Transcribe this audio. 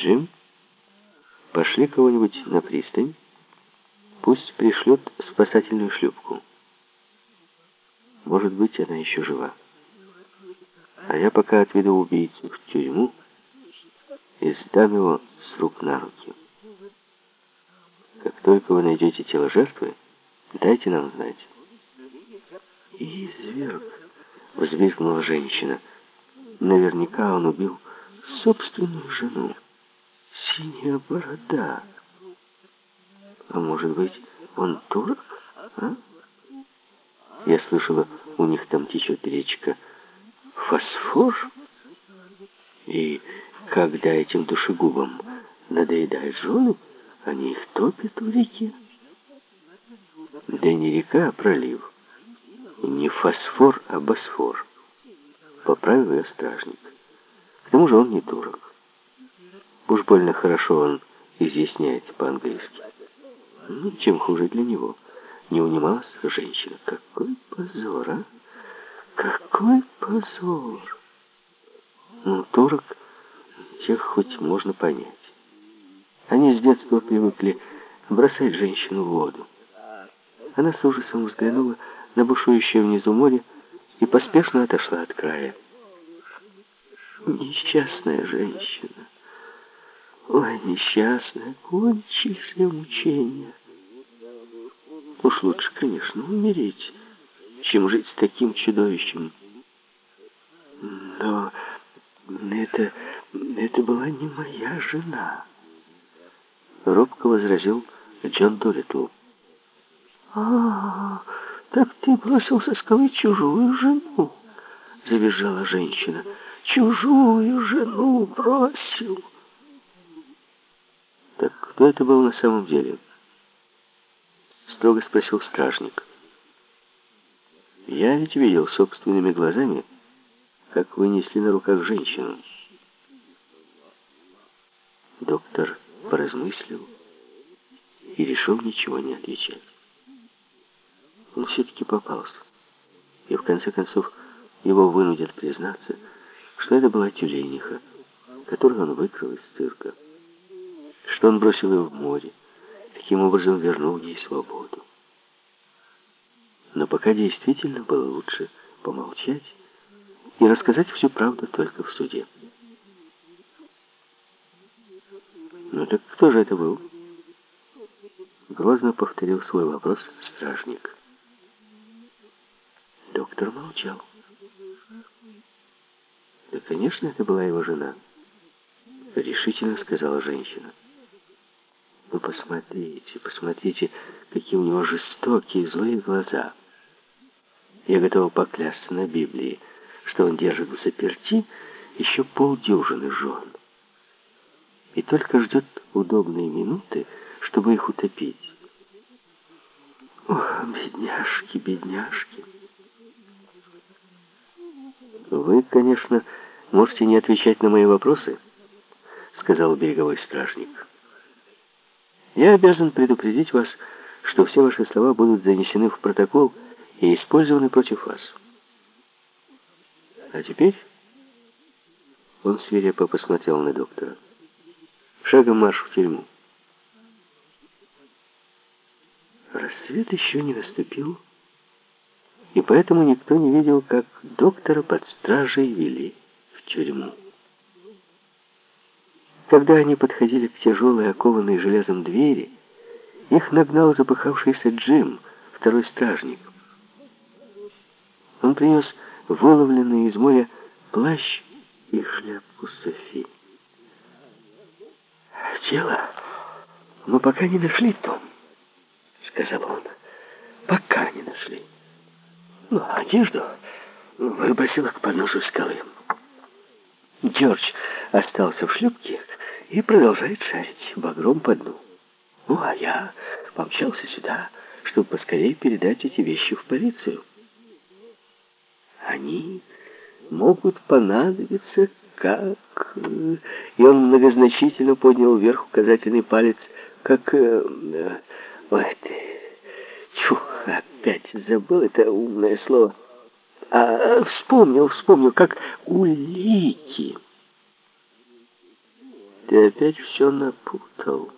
Джим, пошли кого-нибудь на пристань. Пусть пришлет спасательную шлюпку. Может быть, она еще жива. А я пока отведу убийцу в тюрьму и сдам его с рук на руки. Как только вы найдете тело жертвы, дайте нам знать. «Изверг!» — взвизгнула женщина. «Наверняка он убил собственную жену. Синяя борода. А может быть, он турок, а? Я слышала, у них там течет речка Фосфор. И когда этим душегубам надоедают жены, они их топят в реке. Да не река, а пролив. Не фосфор, а босфор. Поправил ее стражник. К тому же он не турок. Уж больно хорошо он изъясняется по-английски. Ну, чем хуже для него. Не унималась женщина. Какой позор, а? Какой позор! Ну, турок, тех хоть можно понять. Они с детства привыкли бросать женщину в воду. Она с ужасом взглянула на бушующее внизу море и поспешно отошла от края. Несчастная женщина. Ой, несчастная, кончились ли мучения. Уж лучше, конечно, умереть, чем жить с таким чудовищем. Но это, это была не моя жена. Робко возразил Джон Долитл. «А, так ты бросил со скалы чужую жену!» Завизжала женщина. «Чужую жену бросил!» «Так кто это был на самом деле?» Строго спросил стражник. «Я ведь видел собственными глазами, как вы несли на руках женщину». Доктор поразмыслил и решил ничего не отвечать. Он все-таки попался. И в конце концов его вынудят признаться, что это была тюлениха, которую он выкрал из цирка что он бросил ее в море, таким образом вернул ей свободу. Но пока действительно было лучше помолчать и рассказать всю правду только в суде. «Ну так кто же это был?» Грозно повторил свой вопрос стражник. Доктор молчал. «Да, конечно, это была его жена», — решительно сказала женщина. Посмотрите, посмотрите, какие у него жестокие, злые глаза. Я готова поклясться на Библии, что он держит в заперти еще полдюжины жен. И только ждет удобные минуты, чтобы их утопить. Ох, бедняжки, бедняжки. Вы, конечно, можете не отвечать на мои вопросы, сказал береговой стражник. Я обязан предупредить вас, что все ваши слова будут занесены в протокол и использованы против вас. А теперь он свирепо посмотрел на доктора. Шагом марш в тюрьму. Рассвет еще не наступил, и поэтому никто не видел, как доктора под стражей вели в тюрьму. Когда они подходили к тяжелой, окованной железом двери, их нагнал запыхавшийся Джим, второй стражник. Он принес выловленный из моря плащ и шляпку Софи. «Тело мы пока не нашли, Том», — сказал он. «Пока не нашли. Ну, одежду выбросила к подножию скалы». Джордж остался в шлюпке и продолжает шарить багром по дну. Ну, а я помчался сюда, чтобы поскорее передать эти вещи в полицию. Они могут понадобиться как... И он многозначительно поднял вверх указательный палец, как... Э, ой, ты... Тьфу, опять забыл это умное слово. А, вспомнил, вспомнил, как улики. Ты опять все напутал.